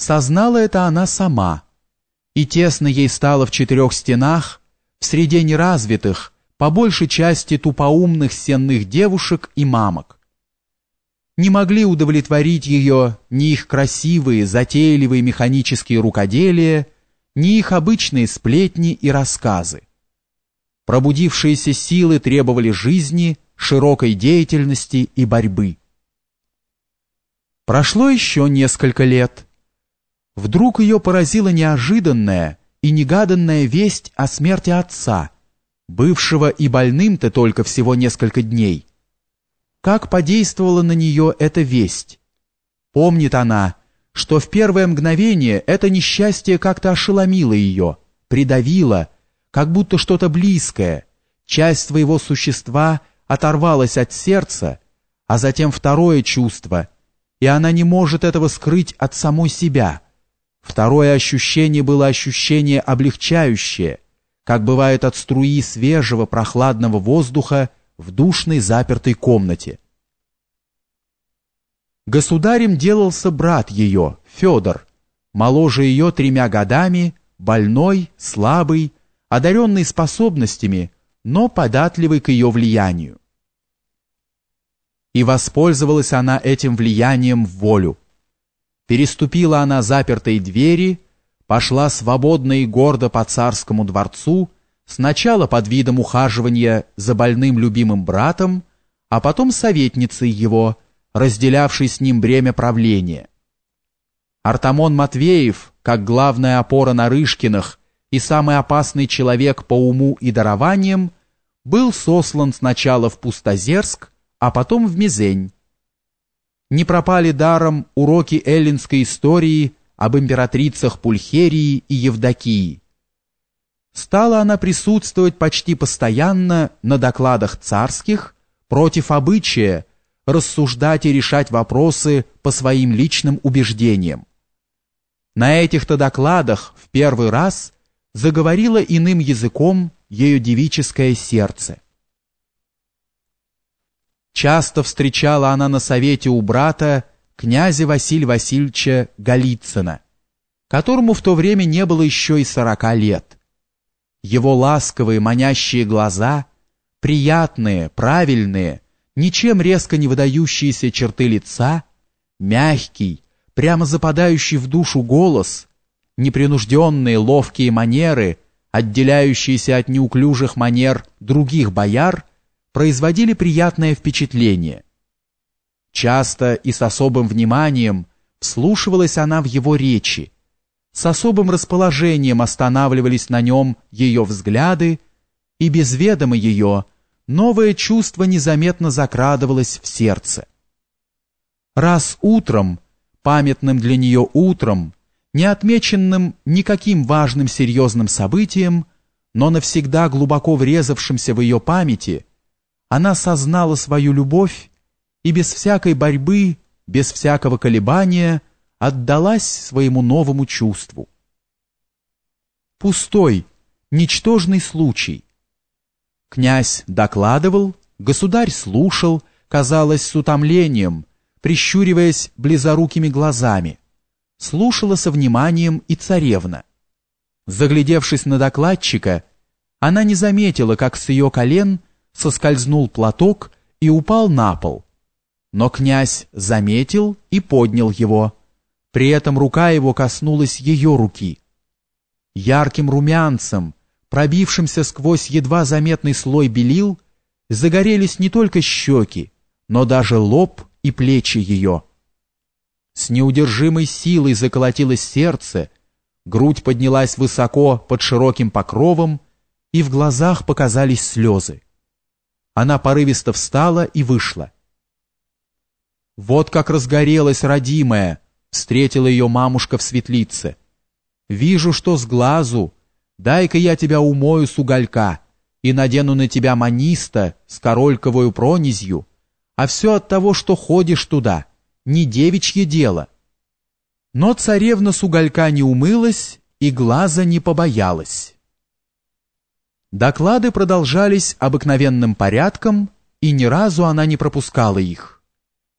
Сознала это она сама, и тесно ей стало в четырех стенах, в среде неразвитых, по большей части тупоумных сенных девушек и мамок. Не могли удовлетворить ее ни их красивые, затейливые механические рукоделия, ни их обычные сплетни и рассказы. Пробудившиеся силы требовали жизни, широкой деятельности и борьбы. Прошло еще несколько лет. Вдруг ее поразила неожиданная и негаданная весть о смерти отца, бывшего и больным-то только всего несколько дней. Как подействовала на нее эта весть? Помнит она, что в первое мгновение это несчастье как-то ошеломило ее, придавило, как будто что-то близкое, часть своего существа оторвалась от сердца, а затем второе чувство, и она не может этого скрыть от самой себя. Второе ощущение было ощущение облегчающее, как бывает от струи свежего прохладного воздуха в душной запертой комнате. Государем делался брат ее, Федор, моложе ее тремя годами, больной, слабый, одаренный способностями, но податливый к ее влиянию. И воспользовалась она этим влиянием в волю. Переступила она запертые двери, пошла свободно и гордо по царскому дворцу, сначала под видом ухаживания за больным любимым братом, а потом советницей его, разделявшей с ним бремя правления. Артамон Матвеев, как главная опора Нарышкиных и самый опасный человек по уму и дарованиям, был сослан сначала в Пустозерск, а потом в Мизень. Не пропали даром уроки эллинской истории об императрицах Пульхерии и Евдокии. Стала она присутствовать почти постоянно на докладах царских против обычая рассуждать и решать вопросы по своим личным убеждениям. На этих-то докладах в первый раз заговорило иным языком ее девическое сердце. Часто встречала она на совете у брата князя Василия Васильевича Голицына, которому в то время не было еще и сорока лет. Его ласковые манящие глаза, приятные, правильные, ничем резко не выдающиеся черты лица, мягкий, прямо западающий в душу голос, непринужденные ловкие манеры, отделяющиеся от неуклюжих манер других бояр, производили приятное впечатление. Часто и с особым вниманием вслушивалась она в его речи, с особым расположением останавливались на нем ее взгляды, и без ведома ее новое чувство незаметно закрадывалось в сердце. Раз утром, памятным для нее утром, не отмеченным никаким важным серьезным событием, но навсегда глубоко врезавшимся в ее памяти, она сознала свою любовь и без всякой борьбы, без всякого колебания отдалась своему новому чувству. Пустой, ничтожный случай. Князь докладывал, государь слушал, казалось, с утомлением, прищуриваясь близорукими глазами. Слушала со вниманием и царевна. Заглядевшись на докладчика, она не заметила, как с ее колен соскользнул платок и упал на пол. Но князь заметил и поднял его. При этом рука его коснулась ее руки. Ярким румянцем, пробившимся сквозь едва заметный слой белил, загорелись не только щеки, но даже лоб и плечи ее. С неудержимой силой заколотилось сердце, грудь поднялась высоко под широким покровом, и в глазах показались слезы. Она порывисто встала и вышла. Вот как разгорелась родимая, встретила ее мамушка в светлице. Вижу, что с глазу, дай-ка я тебя умою с уголька и надену на тебя маниста с корольковою пронизью, а все от того, что ходишь туда, не девичье дело. Но царевна с уголька не умылась и глаза не побоялась. Доклады продолжались обыкновенным порядком, и ни разу она не пропускала их.